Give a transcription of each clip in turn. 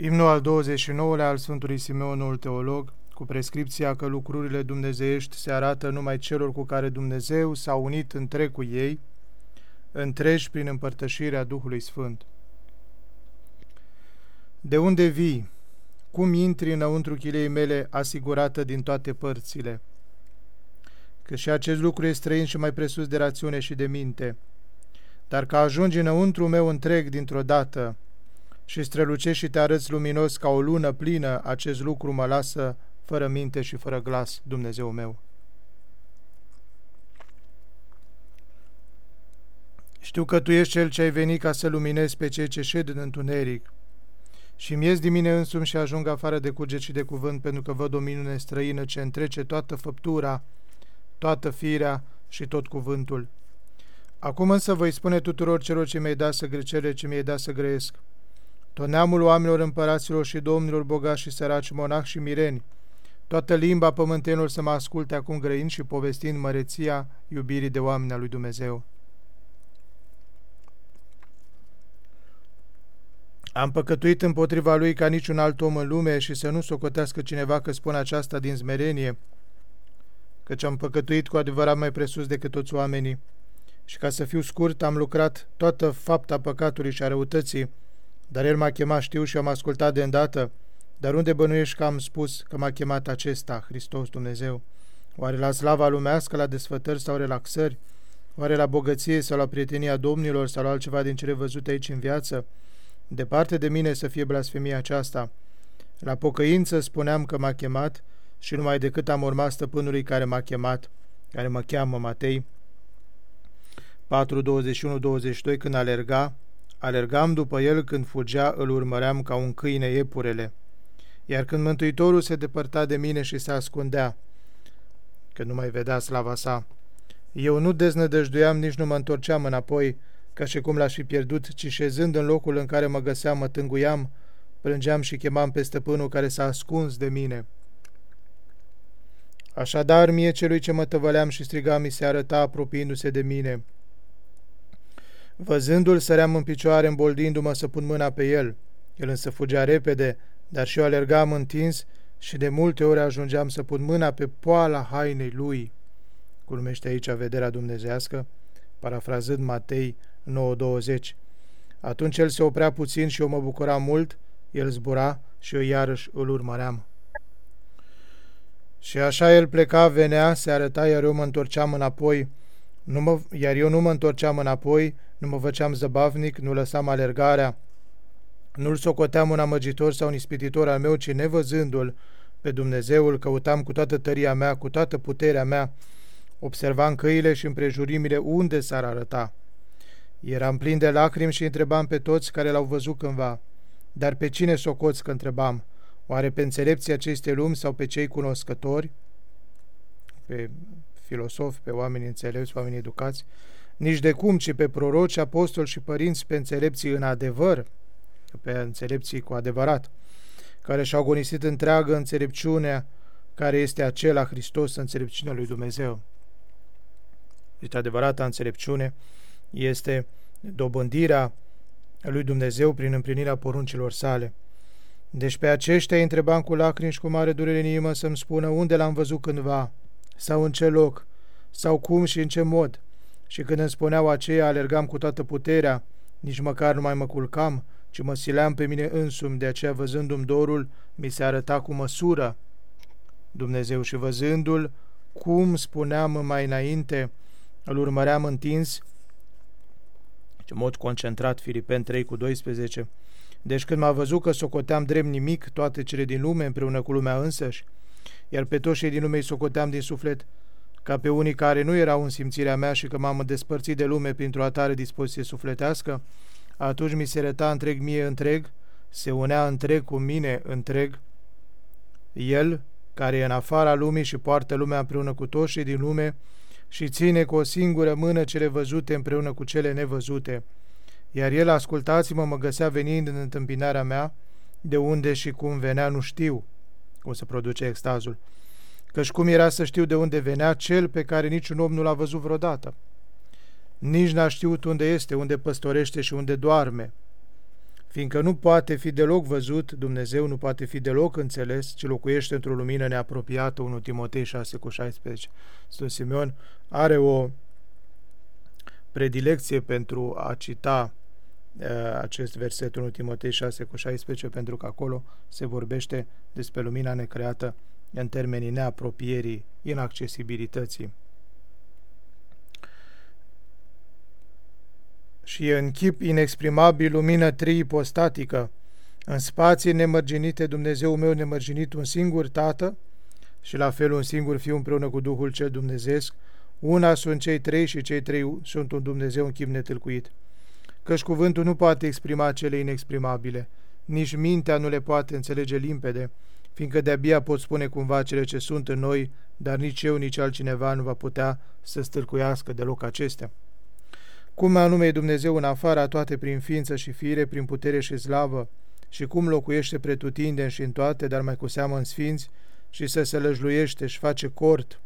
Imnul al 29-lea al Sfântului Simeonul Teolog, cu prescripția că lucrurile dumnezeiești se arată numai celor cu care Dumnezeu s-a unit întreg cu ei, întregi prin împărtășirea Duhului Sfânt. De unde vii? Cum intri înăuntru chilei mele asigurată din toate părțile? Că și acest lucru e străin și mai presus de rațiune și de minte. Dar că ajungi înăuntru meu întreg dintr-o dată și strălucești și te arăți luminos ca o lună plină, acest lucru mă lasă fără minte și fără glas, Dumnezeu meu. Știu că Tu ești Cel ce ai venit ca să luminezi pe cei ce șed în întuneric și mi ies din mine însumi și ajung afară de cuget și de cuvânt, pentru că văd o minune străină ce întrece toată făptura, toată firea și tot cuvântul. Acum însă voi spune tuturor celor ce mi-ai dat să grecele ce mi-ai dat să grăiesc. Tot neamul oamenilor împăraților și domnilor bogați și săraci, monac și mireni, toată limba pământenilor să mă asculte acum grăind și povestind măreția iubirii de oameni a lui Dumnezeu. Am păcătuit împotriva lui ca niciun alt om în lume și să nu socotească cineva că spune aceasta din zmerenie, căci am păcătuit cu adevărat mai presus decât toți oamenii. Și ca să fiu scurt, am lucrat toată fapta păcatului și a răutății, dar el m-a chemat, știu, și am ascultat de îndată. Dar unde bănuiești că am spus că m-a chemat acesta, Hristos Dumnezeu? Oare la slava lumească, la desfătări sau relaxări? Oare la bogăție sau la prietenia domnilor sau la altceva din cele văzute aici în viață? Departe de mine să fie blasfemia aceasta. La pocăință spuneam că m-a chemat și numai decât am urmat stăpânului care m-a chemat, care mă cheamă Matei 4, 21, 22, când alerga, alergam după el când fugea, îl urmăream ca un câine iepurele. Iar când Mântuitorul se depărta de mine și se ascundea, că nu mai vedea slava sa, eu nu deznădăjduiam, nici nu mă întorceam înapoi, ca și cum l-aș fi pierdut, ci șezând în locul în care mă găseam, mă tânguiam, plângeam și chemam pe stăpânul care s-a ascuns de mine. Așadar, mie celui ce mă tăvăleam și strigam, mi se arăta apropiindu-se de mine. Văzându-l, săream în picioare, îmboldindu-mă să pun mâna pe el. El însă fugea repede, dar și eu alergam întins și de multe ori ajungeam să pun mâna pe poala hainei lui. Culmește aici vederea dumnezească, parafrazând Matei 9.20. Atunci el se oprea puțin și eu mă bucuram mult, el zbura și eu iarăși îl urmăream. Și așa el pleca, venea, se arăta, iar eu mă întorceam înapoi, nu mă, iar eu nu mă întorceam înapoi, nu mă făceam zăbavnic, nu lăsam alergarea, nu-l socoteam un amăgitor sau un ispititor al meu, ci nevăzându-l pe Dumnezeul, căutam cu toată tăria mea, cu toată puterea mea, observam căile și împrejurimile unde s-ar arăta. Eram plin de lacrimi și întrebam pe toți care l-au văzut cândva. Dar pe cine socoți că întrebam? Oare pe înțelepții acestei lumi sau pe cei cunoscători? Pe filosofi, pe oameni înțelepți, oameni educați? Nici de cum, ci pe proroci, apostoli și părinți, pe înțelepții în adevăr, pe înțelepții cu adevărat, care și-au agonisit întreagă înțelepciunea care este acela Hristos, înțelepciunea lui Dumnezeu. Deci adevărata înțelepciune este dobândirea lui Dumnezeu prin împlinirea poruncilor sale. Deci pe aceștia îi întrebam cu lacrimi și cu mare durere în inimă să-mi spună unde l-am văzut cândva, sau în ce loc, sau cum și în ce mod. Și când îmi spuneau aceea, alergam cu toată puterea, nici măcar nu mai mă culcam, ci mă sileam pe mine însumi, de aceea văzându-mi dorul, mi se arăta cu măsură. Dumnezeu și văzându-l, cum spuneam mai înainte, îl urmăream întins în mod concentrat Filipen 3 cu 12. Deci când m-a văzut că socoteam drept nimic toate cele din lume împreună cu lumea însăși, iar pe toți cei din lume îi socoteam din suflet, ca pe unii care nu erau în simțirea mea și că m-am despărțit de lume printr-o atare dispoziție sufletească, atunci mi se reta întreg mie întreg, se unea întreg cu mine întreg, El, care e în afara lumii și poartă lumea împreună cu toți din lume, și ține cu o singură mână cele văzute împreună cu cele nevăzute. Iar el, ascultați-mă, mă găsea venind în întâmpinarea mea, de unde și cum venea nu știu cum se produce extazul. Căci cum era să știu de unde venea cel pe care niciun om nu l-a văzut vreodată? Nici n-a știut unde este, unde păstorește și unde doarme, fiindcă nu poate fi deloc văzut, Dumnezeu nu poate fi deloc înțeles, ci locuiește într-o lumină neapropiată, 1 Timotei 6 cu 16. Sfântul Simeon are o predilecție pentru a cita uh, acest verset 1 Timotei 6 cu 16, pentru că acolo se vorbește despre lumina necreată în termenii neapropierii, inaccesibilității. și în chip inexprimabil lumină triipostatică, în spații nemărginite Dumnezeu meu nemărginit un singur Tată și la fel un singur Fiu împreună cu Duhul cel Dumnezeesc, una sunt cei trei și cei trei sunt un Dumnezeu în chip netâlcuit. Căci cuvântul nu poate exprima cele inexprimabile, nici mintea nu le poate înțelege limpede, fiindcă de-abia pot spune cumva cele ce sunt în noi, dar nici eu, nici altcineva nu va putea să stâlcuiască deloc acestea. Cum anume e Dumnezeu în afara toate prin ființă și fire, prin putere și slavă, și cum locuiește pretutindeni și în toate, dar mai cu seamă în sfinți, și să se lăjluiește și face cort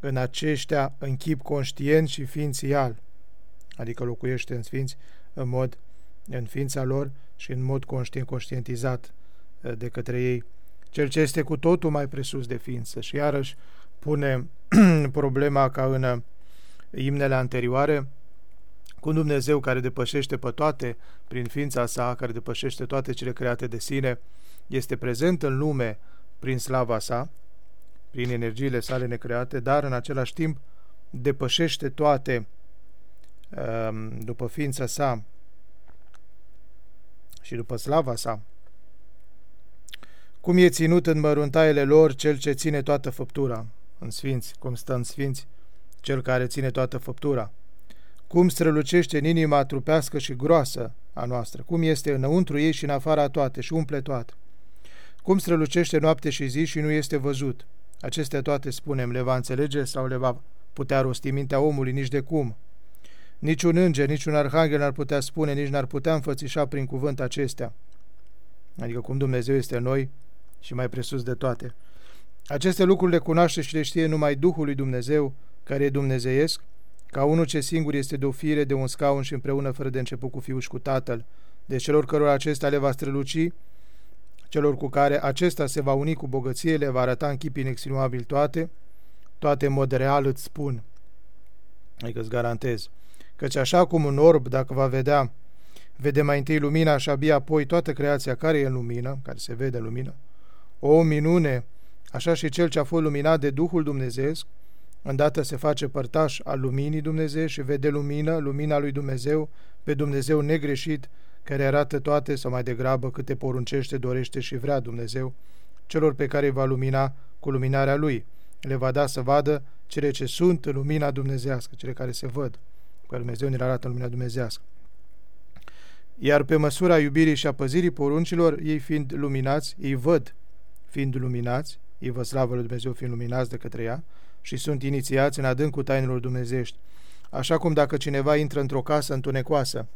în aceștia în chip conștient și ființial, adică locuiește în sfinți în mod în ființa lor și în mod conștient, conștientizat eh, de către ei, cel ce este cu totul mai presus de ființă. Și iarăși pune problema ca în eh, imnele anterioare, cu un Dumnezeu care depășește pe toate prin ființa sa, care depășește toate cele create de sine, este prezent în lume prin slava sa, prin energiile sale necreate, dar în același timp depășește toate um, după ființa sa și după slava sa. Cum e ținut în măruntaiele lor cel ce ține toată făptura, în sfinți, cum stă în sfinți, cel care ține toată făptura cum strălucește în inima trupească și groasă a noastră, cum este înăuntru ei și în afara toate și umple toate. Cum strălucește noapte și zi și nu este văzut. Acestea toate, spunem, le va înțelege sau le va putea rosti mintea omului nici de cum. Niciun înger, niciun arhanghel n-ar putea spune, nici n-ar putea înfățișa prin cuvânt acestea. Adică cum Dumnezeu este noi și mai presus de toate. Aceste lucruri le cunoaște și le știe numai Duhul lui Dumnezeu, care e dumnezeiesc, ca unul ce singur este de o fire, de un scaun și împreună fără de început cu Fiul și cu Tatăl. De celor cărora acesta le va străluci, celor cu care acesta se va uni cu bogăție, le va arăta în chip inexprimabil toate, toate în mod real îți spun, adică îți garantez, căci așa cum un orb, dacă va vedea, vede mai întâi lumina și abia apoi toată creația care e în lumină, care se vede în lumină, o minune, așa și cel ce a fost luminat de Duhul Dumnezeesc, Îndată se face părtaș al luminii Dumnezeu și vede lumină, lumina lui Dumnezeu, pe Dumnezeu negreșit, care arată toate sau mai degrabă câte poruncește, dorește și vrea Dumnezeu, celor pe care îi va lumina cu luminarea Lui. Le va da să vadă cele ce sunt în lumina dumnezească, cele care se văd, că Dumnezeu ne arată în lumina dumnezească. Iar pe măsura iubirii și a păzirii poruncilor, ei fiind luminați, ei văd fiind luminați, ei vă slavă lui Dumnezeu fiind luminați de către ea, și sunt inițiați în adâncul tainelor dumnezești. Așa cum dacă cineva intră într-o casă întunecoasă,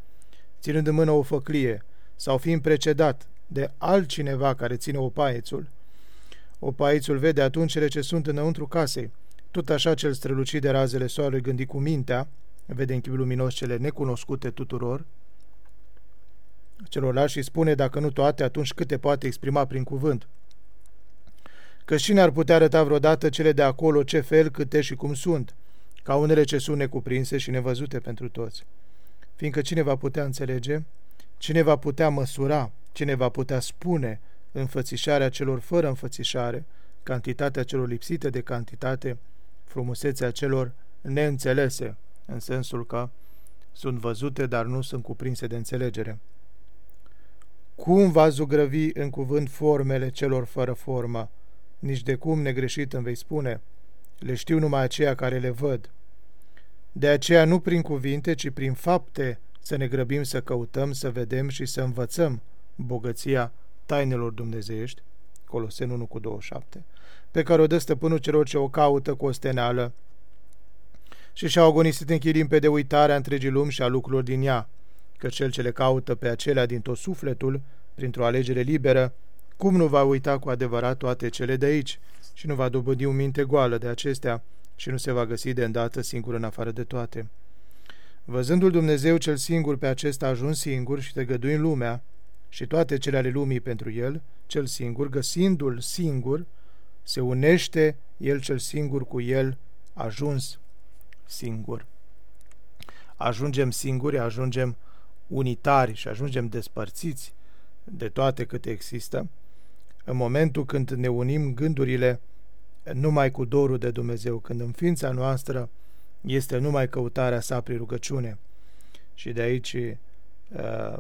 ținând în mână o făclie, sau fiind precedat de altcineva care ține opaițul, opaițul vede atunci cele ce sunt înăuntru casei. Tot așa cel strălucit de razele soarelui gândi cu mintea, vede în chip luminos cele necunoscute tuturor, celorlalți și spune, dacă nu toate, atunci câte poate exprima prin cuvânt că cine ar putea arăta vreodată cele de acolo ce fel, câte și cum sunt, ca unele ce sunt necuprinse și nevăzute pentru toți. Fiindcă cine va putea înțelege, cine va putea măsura, cine va putea spune înfățișarea celor fără înfățișare, cantitatea celor lipsite de cantitate, frumusețea celor neînțelese, în sensul că sunt văzute, dar nu sunt cuprinse de înțelegere. Cum va zugrăvi în cuvânt formele celor fără formă, nici de cum negreșit îmi vei spune, le știu numai aceia care le văd. De aceea nu prin cuvinte, ci prin fapte să ne grăbim să căutăm, să vedem și să învățăm bogăția tainelor dumnezeiești, Colosen 1 cu 27, pe care o dă stăpânul celor ce o caută cu osteneală și și-au agonisit în chirimpe de uitarea întregii lumi și a lucrurilor din ea, că cel ce le caută pe acelea din tot sufletul, printr-o alegere liberă, cum nu va uita cu adevărat toate cele de aici și nu va dobândi o minte goală de acestea și nu se va găsi de îndată singur în afară de toate? Văzându-l Dumnezeu cel singur pe acesta ajuns singur și tăgăduind lumea, și toate cele ale lumii pentru el, cel singur, găsindu-l singur, se unește el cel singur cu el, ajuns singur. Ajungem singuri, ajungem unitari și ajungem despărțiți de toate câte există, în momentul când ne unim gândurile numai cu dorul de Dumnezeu, când în ființa noastră este numai căutarea sa prin rugăciune. Și de aici uh,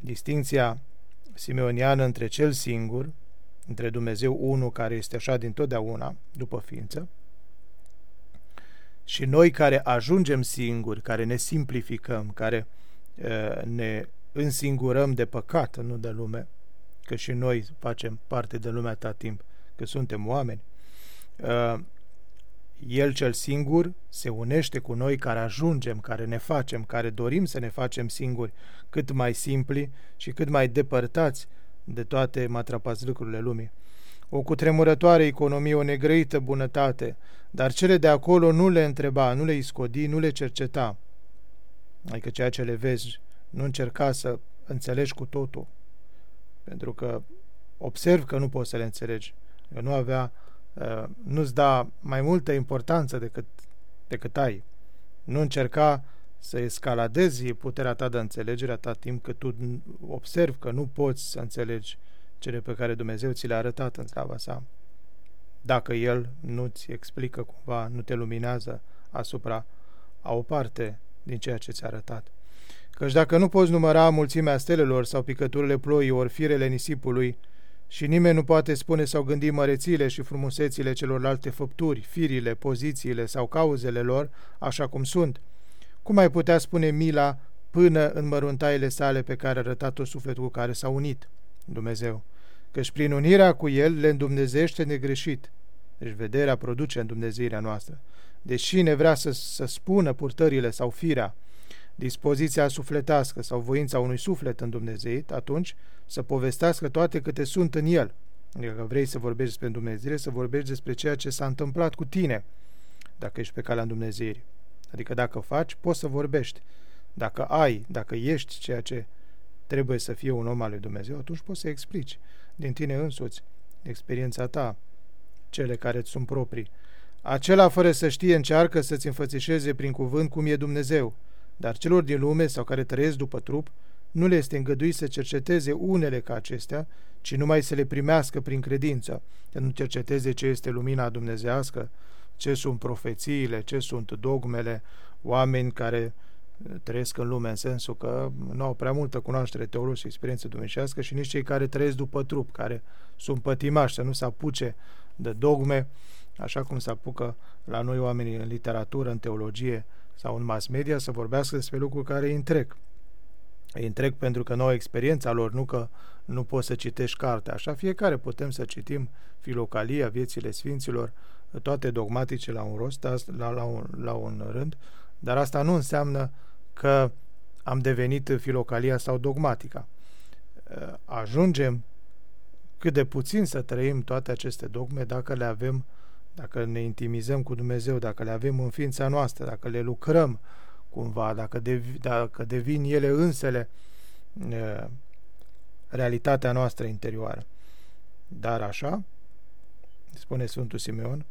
distinția simeoniană între cel singur, între Dumnezeu unul care este așa din totdeauna, după ființă, și noi care ajungem singuri, care ne simplificăm, care uh, ne însingurăm de păcat, nu de lume, că și noi facem parte de lumea ta timp, că suntem oameni, uh, el cel singur se unește cu noi care ajungem, care ne facem, care dorim să ne facem singuri, cât mai simpli și cât mai depărtați de toate matrapazlucurile lumii. O cutremurătoare economie, o negrăită bunătate, dar cele de acolo nu le întreba, nu le iscodi, nu le cerceta. Adică ceea ce le vezi, nu încerca să înțelegi cu totul, pentru că observ că nu poți să le înțelegi, că nu avea Uh, nu-ți da mai multă importanță decât, decât ai. Nu încerca să escaladezi puterea ta de înțelegere atât timp cât tu observi că nu poți să înțelegi cele pe care Dumnezeu ți le-a arătat în slava sa. Dacă El nu-ți explică cumva, nu te luminează asupra a o parte din ceea ce ți-a arătat. Căci dacă nu poți număra mulțimea stelelor sau picăturile ploii ori firele nisipului, și nimeni nu poate spune sau gândi mărețile și frumusețile celorlalte făpturi, firile, pozițiile sau cauzele lor, așa cum sunt. Cum ai putea spune mila până în măruntaile sale pe care a arătat-o sufletul cu care s-a unit Dumnezeu? Căci prin unirea cu El le îndumnezește negreșit. Deci vederea produce îndumnezeirea noastră. Deși ne vrea să, să spună purtările sau firea, dispoziția sufletească sau voința unui suflet în Dumnezeu, atunci să povestească toate câte sunt în el. Adică că vrei să vorbești despre Dumnezeu, să vorbești despre ceea ce s-a întâmplat cu tine, dacă ești pe calea Dumnezeirii. Adică dacă faci, poți să vorbești. Dacă ai, dacă ești ceea ce trebuie să fie un om al lui Dumnezeu, atunci poți să explici din tine însuți experiența ta, cele care îți sunt proprii. Acela fără să știe încearcă să-ți înfățișeze prin cuvânt cum e Dumnezeu, dar celor din lume sau care trăiesc după trup, nu le este îngăduit să cerceteze unele ca acestea, ci numai să le primească prin credință, să nu cerceteze ce este lumina dumnezească, ce sunt profețiile, ce sunt dogmele, oameni care uh, trăiesc în lume în sensul că nu au prea multă cunoaștere teologică și experiență dumnezească și nici cei care trăiesc după trup, care sunt pătimași să nu se apuce de dogme, așa cum se apucă la noi oamenii în literatură, în teologie sau în mass media, să vorbească despre lucruri care îi întrec îi întreg pentru că nouă experiența lor, nu că nu poți să citești cartea. Așa fiecare putem să citim Filocalia, Viețile Sfinților, toate dogmatice la un rost, la, la, un, la un rând, dar asta nu înseamnă că am devenit Filocalia sau dogmatica. Ajungem cât de puțin să trăim toate aceste dogme dacă le avem, dacă ne intimizăm cu Dumnezeu, dacă le avem în ființa noastră, dacă le lucrăm, cumva, dacă, dev, dacă devin ele însele realitatea noastră interioară. Dar așa, spune Sfântul Simeon,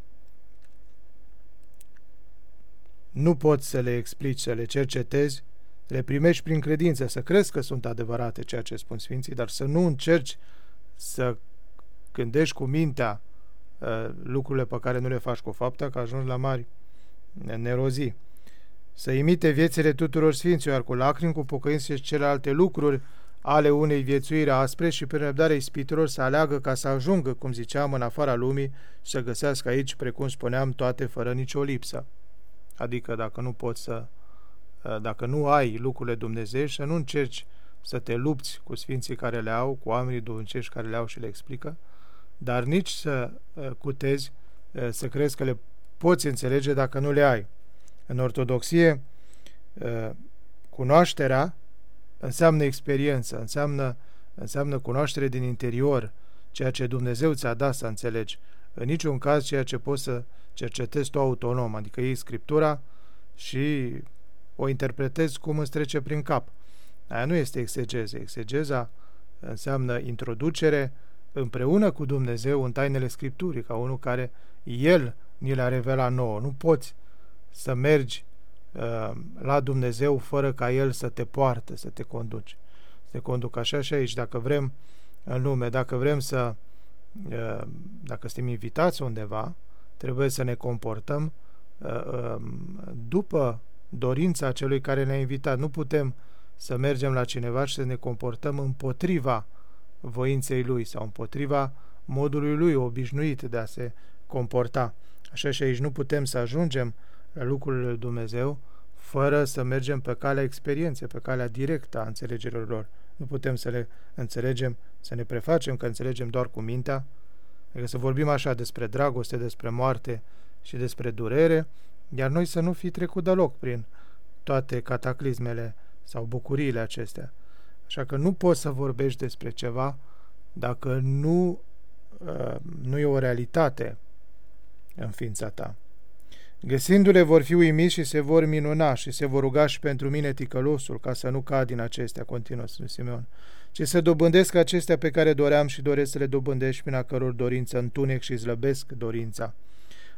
nu poți să le explici, să le cercetezi, le primești prin credință, să crezi că sunt adevărate ceea ce spun Sfinții, dar să nu încerci să gândești cu mintea uh, lucrurile pe care nu le faci cu fapta, că ajungi la mari nerozii să imite viețile tuturor sfinților cu lacrimi, cu pocăință și celelalte lucruri ale unei viețuiri aspre și prin răbdare ispitelor să aleagă ca să ajungă, cum ziceam, în afara lumii și să găsească aici, precum spuneam, toate fără nicio lipsă. Adică dacă nu poți să, dacă nu ai lucrurile Dumnezeu să nu încerci să te lupți cu sfinții care le au, cu oamenii duhovnicești care le au și le explică, dar nici să cutezi, să crezi că le poți înțelege dacă nu le ai. În ortodoxie, ă, cunoașterea înseamnă experiență, înseamnă, înseamnă cunoaștere din interior, ceea ce Dumnezeu ți-a dat să înțelegi. În niciun caz ceea ce poți să cercetezi tu autonom, adică iei Scriptura și o interpretezi cum îți trece prin cap. Aia nu este exegeză. Exegeza înseamnă introducere împreună cu Dumnezeu în tainele Scripturii, ca unul care El ni le-a revelat nouă. Nu poți să mergi uh, la Dumnezeu fără ca El să te poartă, să te conduci. Să te conduc așa și aici. Dacă vrem în lume, dacă vrem să, uh, dacă suntem invitați undeva, trebuie să ne comportăm uh, uh, după dorința celui care ne-a invitat. Nu putem să mergem la cineva și să ne comportăm împotriva voinței lui sau împotriva modului lui obișnuit de a se comporta. Așa și aici nu putem să ajungem la lucrurile lui Dumnezeu fără să mergem pe calea experienței, pe calea directă a înțelegerilor lor. Nu putem să le înțelegem, să ne prefacem că înțelegem doar cu mintea, adică să vorbim așa despre dragoste, despre moarte și despre durere, iar noi să nu fi trecut deloc prin toate cataclismele sau bucuriile acestea. Așa că nu poți să vorbești despre ceva dacă nu, uh, nu e o realitate în ființa ta. Găsindu-le vor fi uimiți și se vor minuna și se vor ruga și pentru mine ticălosul, ca să nu cad din acestea, continuă Sfântul Simeon, ci să dobândesc acestea pe care doream și doresc să le dobândești prin a căror dorință întunec și zlăbesc dorința.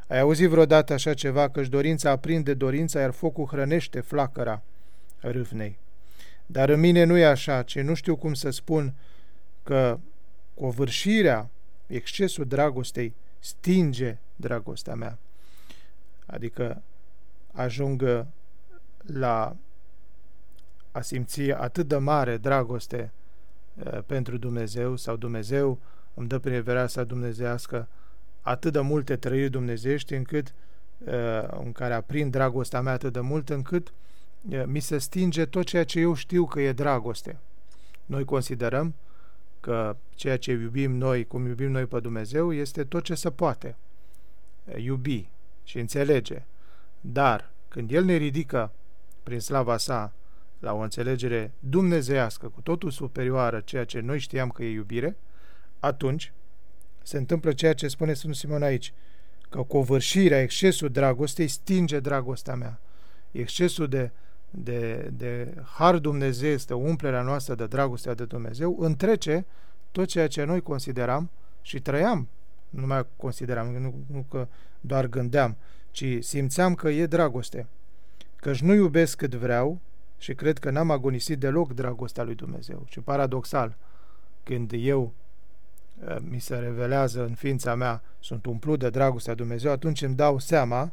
Ai auzit vreodată așa ceva, că-și dorința aprinde dorința, iar focul hrănește flacăra râvnei. Dar în mine nu e așa, ci nu știu cum să spun că covârșirea, excesul dragostei, stinge dragostea mea. Adică ajung la a simți atât de mare dragoste uh, pentru Dumnezeu sau Dumnezeu îmi dă prin sa dumnezească atât de multe trăiri dumnezeiești încât uh, în care aprind dragostea mea atât de mult încât uh, mi se stinge tot ceea ce eu știu că e dragoste. Noi considerăm că ceea ce iubim noi, cum iubim noi pe Dumnezeu, este tot ce se poate iubi și înțelege. Dar când El ne ridică prin slava sa la o înțelegere dumnezeiască, cu totul superioară ceea ce noi știam că e iubire, atunci se întâmplă ceea ce spune Sfântul Simon aici, că covârșirea, excesul dragostei stinge dragostea mea. Excesul de, de, de har Dumnezeu este umplerea noastră de dragostea de Dumnezeu, întrece tot ceea ce noi consideram și trăiam. Nu mai consideram, nu, nu că doar gândeam, ci simțeam că e dragoste. Căci nu iubesc cât vreau și cred că n-am agonisit deloc dragostea lui Dumnezeu. Și paradoxal, când eu Eh, mi se revelează în ființa mea, sunt umplut de dragostea Dumnezeu, atunci îmi dau seama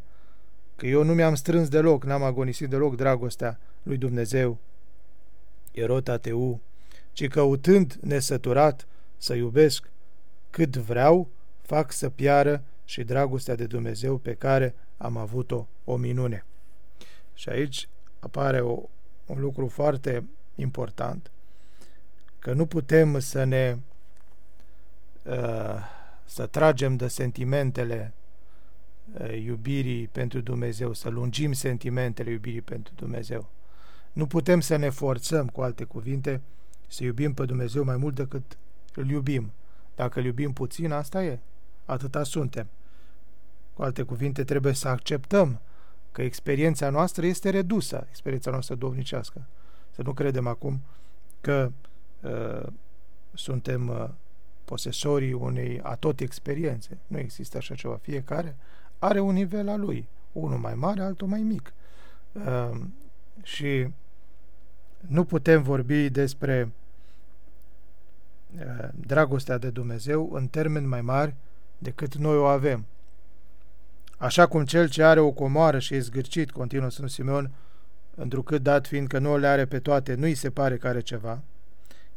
că eu nu mi-am strâns deloc, n-am agonisit deloc dragostea lui Dumnezeu, erota teu, ci căutând nesăturat să iubesc cât vreau, fac să piară și dragostea de Dumnezeu pe care am avut-o o minune. Și aici apare o, un lucru foarte important, că nu putem să ne Uh, să tragem de sentimentele uh, iubirii pentru Dumnezeu, să lungim sentimentele iubirii pentru Dumnezeu. Nu putem să ne forțăm, cu alte cuvinte, să iubim pe Dumnezeu mai mult decât îl iubim. Dacă îl iubim puțin, asta e. Atâta suntem. Cu alte cuvinte, trebuie să acceptăm că experiența noastră este redusă, experiența noastră dovnicească. Să nu credem acum că uh, suntem uh, posesorii unei atot experiențe. Nu există așa ceva. Fiecare are un nivel al lui. Unul mai mare, altul mai mic. Uh, și nu putem vorbi despre uh, dragostea de Dumnezeu în termeni mai mari decât noi o avem. Așa cum cel ce are o comoară și e zgârcit, continuă Sfântul Simeon, întrucât dat fiind că nu le are pe toate, nu îi se pare că are ceva,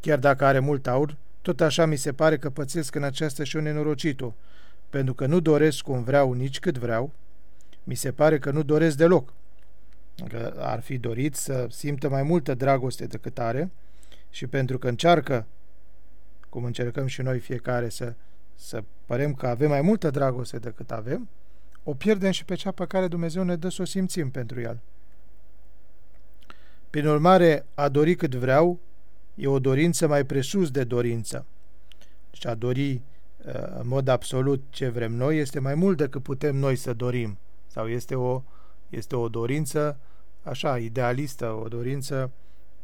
chiar dacă are mult aur, tot așa mi se pare că pățesc în această și un nenorocitul, pentru că nu doresc cum vreau nici cât vreau, mi se pare că nu doresc deloc. Că ar fi dorit să simtă mai multă dragoste decât are și pentru că încearcă, cum încercăm și noi fiecare să, să părem că avem mai multă dragoste decât avem, o pierdem și pe cea pe care Dumnezeu ne dă să o simțim pentru el. Prin urmare, a dori cât vreau e o dorință mai presus de dorință. Deci a dori uh, în mod absolut ce vrem noi este mai mult decât putem noi să dorim. Sau este o, este o dorință așa, idealistă, o dorință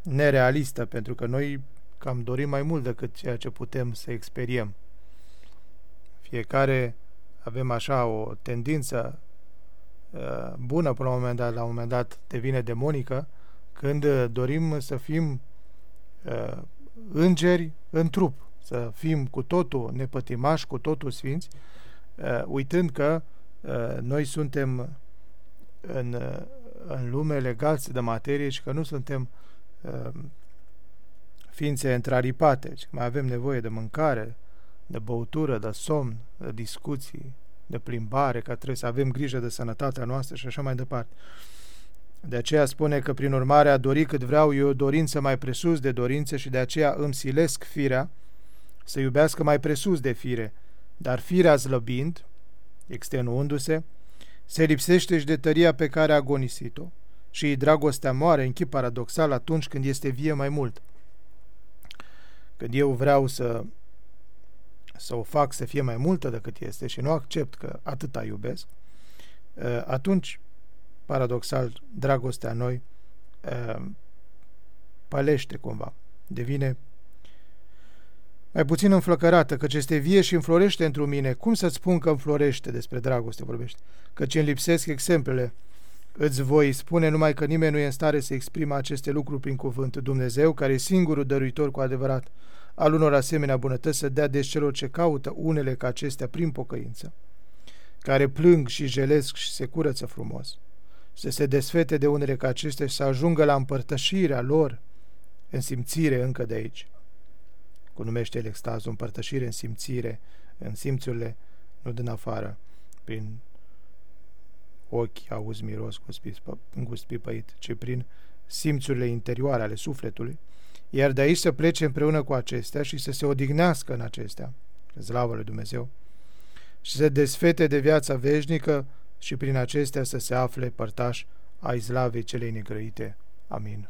nerealistă, pentru că noi cam dorim mai mult decât ceea ce putem să experiem. Fiecare avem așa o tendință uh, bună până la un moment dat, la un moment dat devine demonică, când uh, dorim să fim uh, îngeri în trup, să fim cu totul nepătimași, cu totul sfinți, uh, uitând că uh, noi suntem în, uh, în lume legați de materie și că nu suntem uh, ființe întraripate, ci mai avem nevoie de mâncare, de băutură, de somn, de discuții, de plimbare, că trebuie să avem grijă de sănătatea noastră și așa mai departe. De aceea spune că prin urmare a dori cât vreau eu o dorință mai presus de dorințe și de aceea îmi silesc firea să iubească mai presus de fire, dar firea zlăbind, extenuându-se, se lipsește și de tăria pe care a agonisit-o și dragostea moare în chip paradoxal atunci când este vie mai mult. Când eu vreau să să o fac să fie mai multă decât este și nu accept că atâta iubesc, ă, atunci, paradoxal, dragostea noi ă, pălește cumva, devine mai puțin înflăcărată, căci este vie și înflorește într mine. Cum să-ți spun că înflorește despre dragoste vorbește? Căci îmi lipsesc exemplele. Îți voi spune numai că nimeni nu e în stare să exprime aceste lucruri prin cuvânt. Dumnezeu, care e singurul dăruitor cu adevărat, al unor asemenea bunătăți să dea deci celor ce caută unele ca acestea prin pocăință, care plâng și jelesc și se curăță frumos, să se desfete de unele ca acestea și să ajungă la împărtășirea lor în simțire încă de aici. Cum numește el extazul, împărtășire în simțire, în simțurile, nu din afară, prin ochi, auzi miros, gust pipăit, ci prin simțurile interioare ale sufletului, iar de aici să plece împreună cu acestea și să se odihnească în acestea, slavă lui Dumnezeu, și să desfete de viața veșnică și prin acestea să se afle părtaș ai slavei celei negrăite. Amin.